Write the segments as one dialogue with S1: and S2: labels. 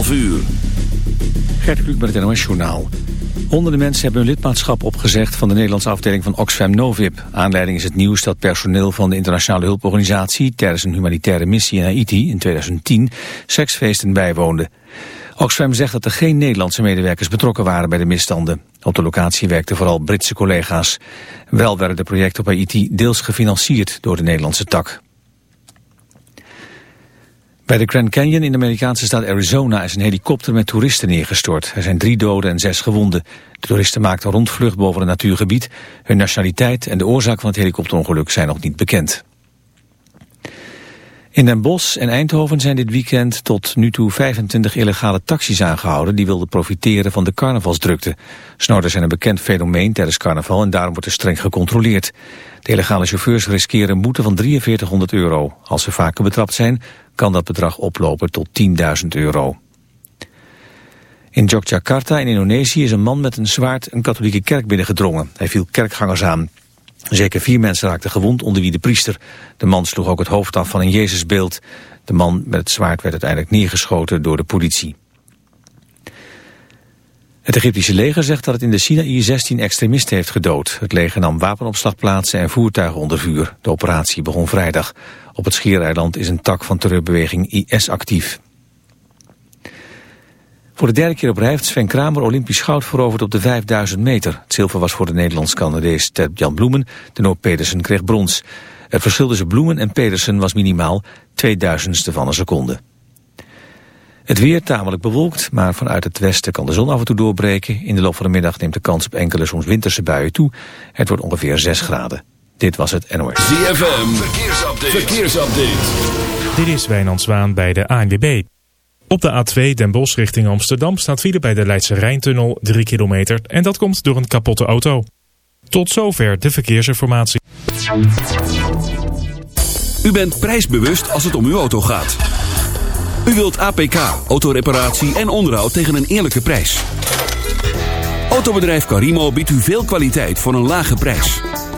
S1: 11 uur.
S2: Gert met het NOS Journaal. Honderden mensen hebben hun lidmaatschap opgezegd van de Nederlandse afdeling van Oxfam Novib. Aanleiding is het nieuws dat personeel van de internationale hulporganisatie tijdens een humanitaire missie in Haiti in 2010 seksfeesten bijwoonde. Oxfam zegt dat er geen Nederlandse medewerkers betrokken waren bij de misstanden. Op de locatie werkten vooral Britse collega's. Wel werden de projecten op Haiti deels gefinancierd door de Nederlandse tak. Bij de Grand Canyon in de Amerikaanse staat Arizona is een helikopter met toeristen neergestort. Er zijn drie doden en zes gewonden. De toeristen maakten rondvlucht boven een natuurgebied. Hun nationaliteit en de oorzaak van het helikopterongeluk zijn nog niet bekend. In Den Bosch en Eindhoven zijn dit weekend tot nu toe 25 illegale taxis aangehouden die wilden profiteren van de carnavalsdrukte. Snorren zijn een bekend fenomeen tijdens carnaval en daarom wordt er streng gecontroleerd. De illegale chauffeurs riskeren een boete van 4300 euro. Als ze vaker betrapt zijn, kan dat bedrag oplopen tot 10.000 euro. In Yogyakarta in Indonesië is een man met een zwaard een katholieke kerk binnengedrongen. Hij viel kerkgangers aan. Zeker vier mensen raakten gewond, onder wie de priester. De man sloeg ook het hoofd af van een Jezusbeeld. De man met het zwaard werd uiteindelijk neergeschoten door de politie. Het Egyptische leger zegt dat het in de Sinaï 16 extremisten heeft gedood. Het leger nam wapenopslagplaatsen en voertuigen onder vuur. De operatie begon vrijdag. Op het Schiereiland is een tak van terreurbeweging IS actief. Voor de derde keer op rij heeft Sven Kramer Olympisch goud veroverd op de 5000 meter. Het zilver was voor de Nederlands-Canadees Ted Jan Bloemen. De Noord Pedersen kreeg brons. Het verschil tussen Bloemen en Pedersen was minimaal 2000ste van een seconde. Het weer tamelijk bewolkt, maar vanuit het westen kan de zon af en toe doorbreken. In de loop van de middag neemt de kans op enkele soms winterse buien toe. Het wordt ongeveer 6 graden. Dit was het NOS.
S1: ZFM, verkeersupdate. verkeersupdate.
S3: Dit is Wijnand Zwaan bij de ANWB. Op de A2 Den Bosch richting Amsterdam staat file bij de Leidse Rijntunnel 3 kilometer. En dat komt door een kapotte auto. Tot zover de verkeersinformatie.
S1: U bent prijsbewust als het om uw auto gaat. U wilt APK, autoreparatie en onderhoud tegen een eerlijke prijs. Autobedrijf Carimo biedt u veel kwaliteit voor een lage prijs.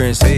S4: entrance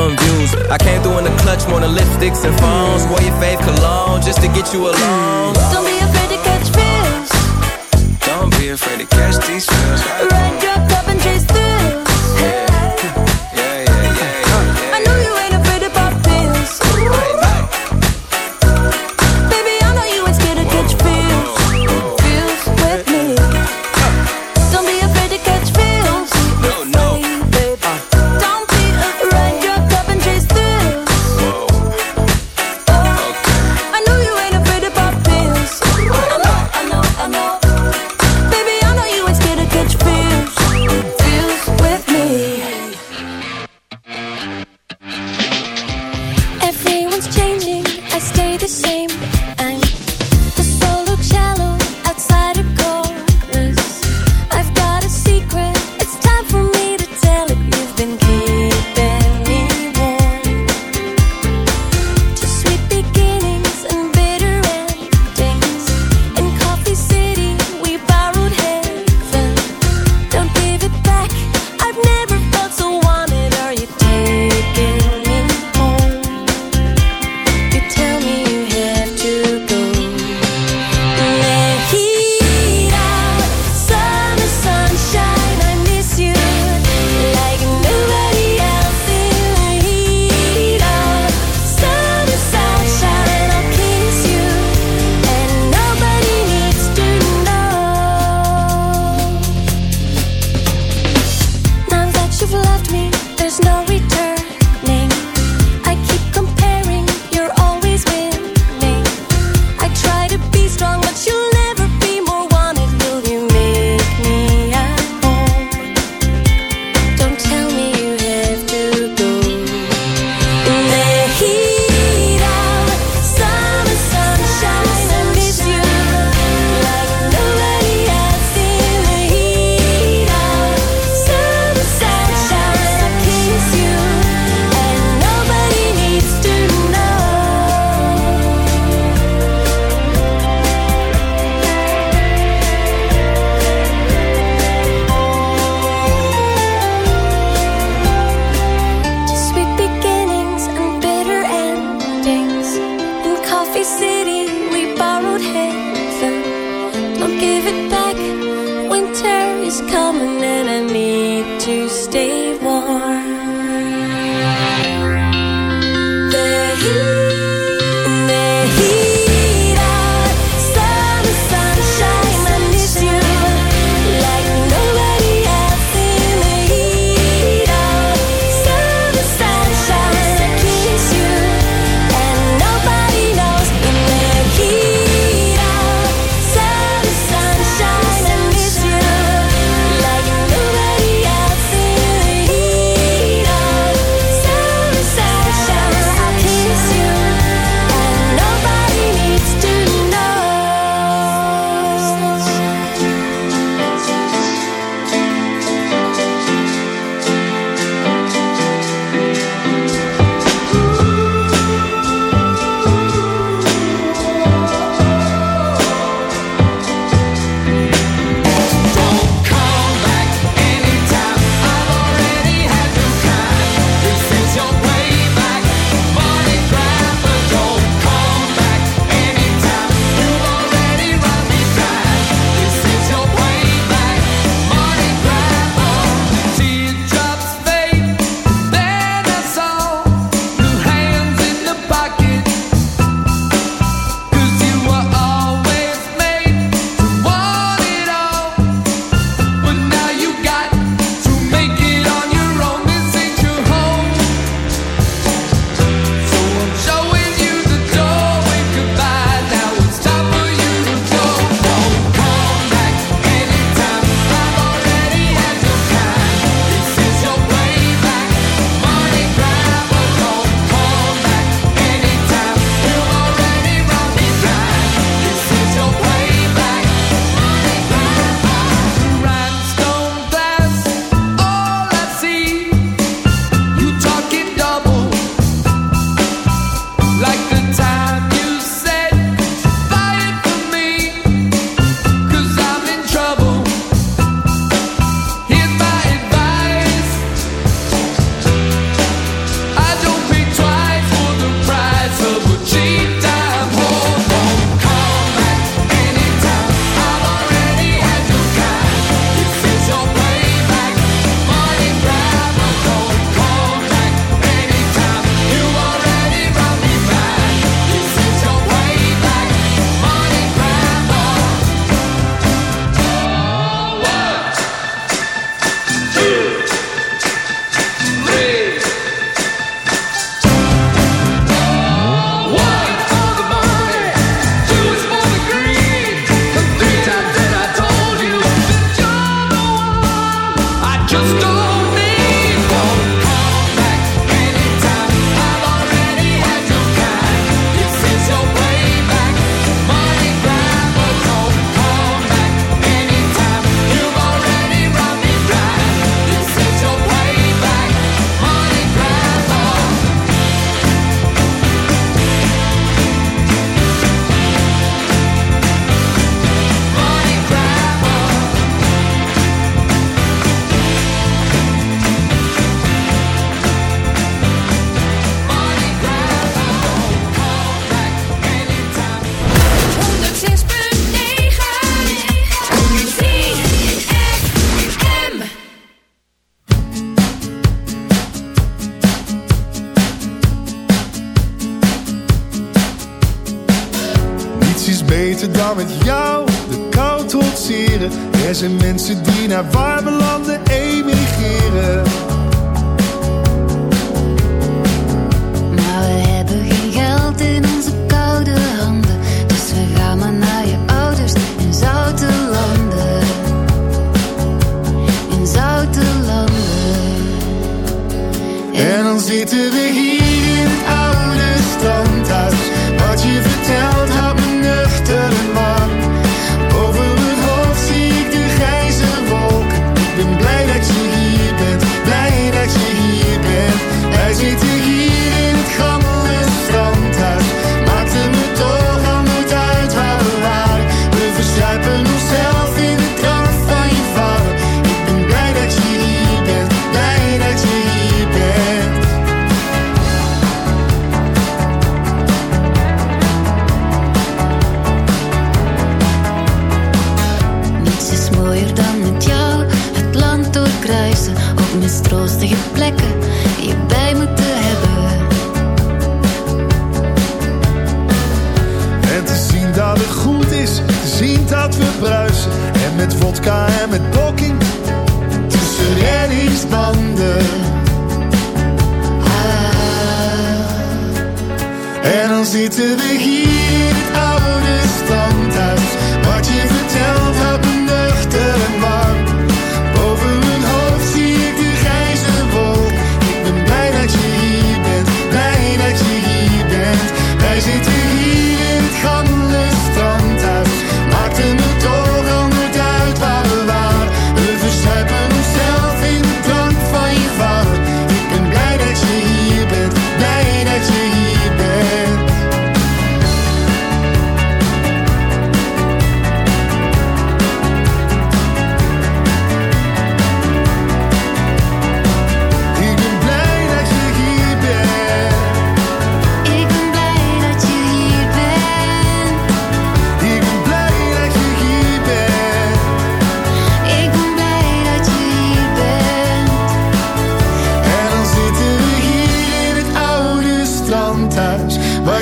S4: maximum views. I came through in the clutch, more than lipsticks and phones. Wear your fave cologne just to get you alone.
S5: Don't be afraid to catch fish.
S4: Don't be afraid to catch these
S5: fish. Right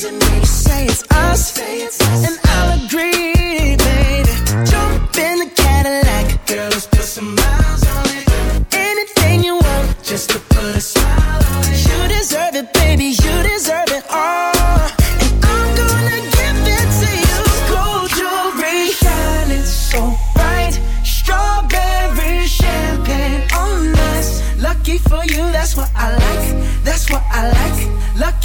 S6: It me? Say it's us. And I'll agree,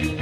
S4: USA.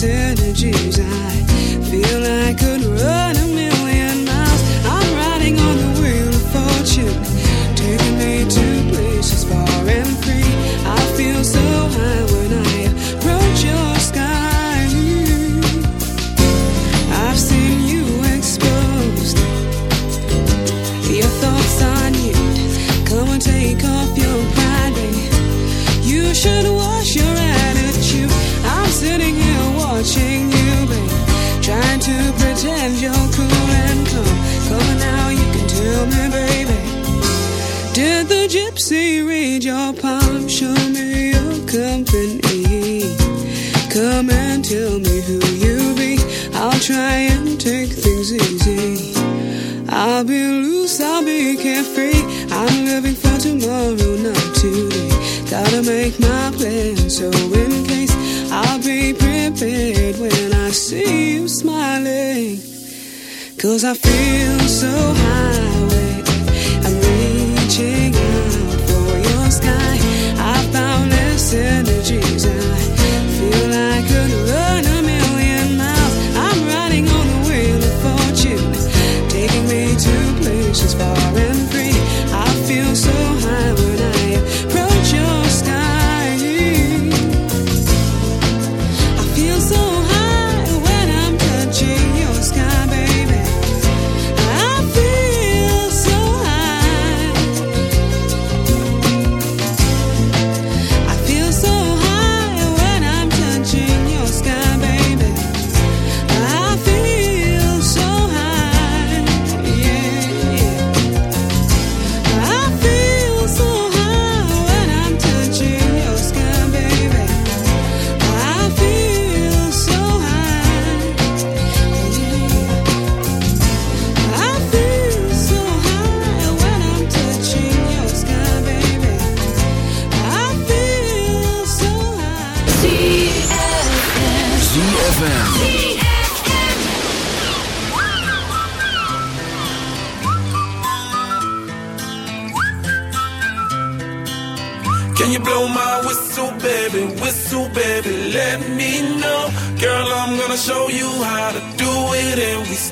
S7: Energies. I feel I could run a million miles. I'm riding on the wheel of fortune, taking me to places far and free. I feel so high when I approach your sky. I've seen you exposed. Your thoughts on you. Come and take off your pride. You should to pretend you're cool and calm. Come now, you can tell me, baby. Did the gypsy read your palm? Show me your company. Come and tell me who you be. I'll try and take things easy. I'll be loose, I'll be carefree. I'm living for tomorrow, not today. Gotta make my plan, so in case I'll be prepared when I see you smiling. Cause I feel so high when I'm reaching out for your sky. I found less energies.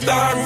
S7: And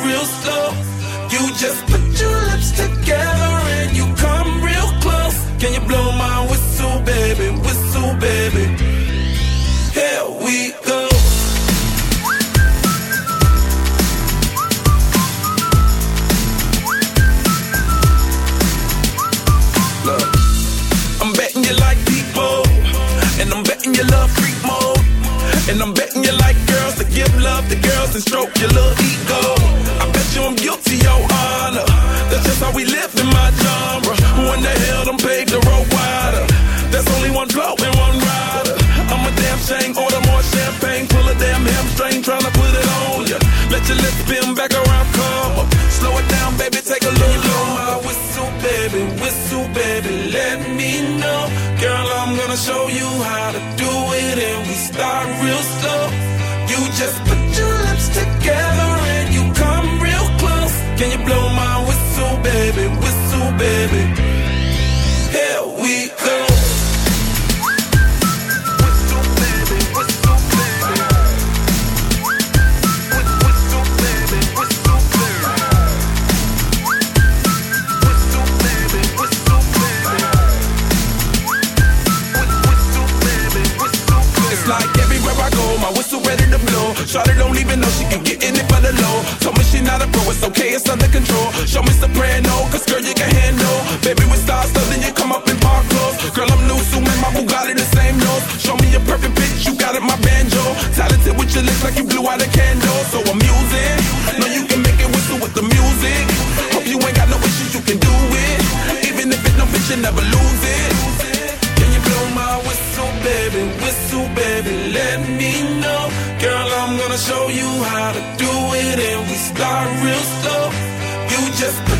S8: just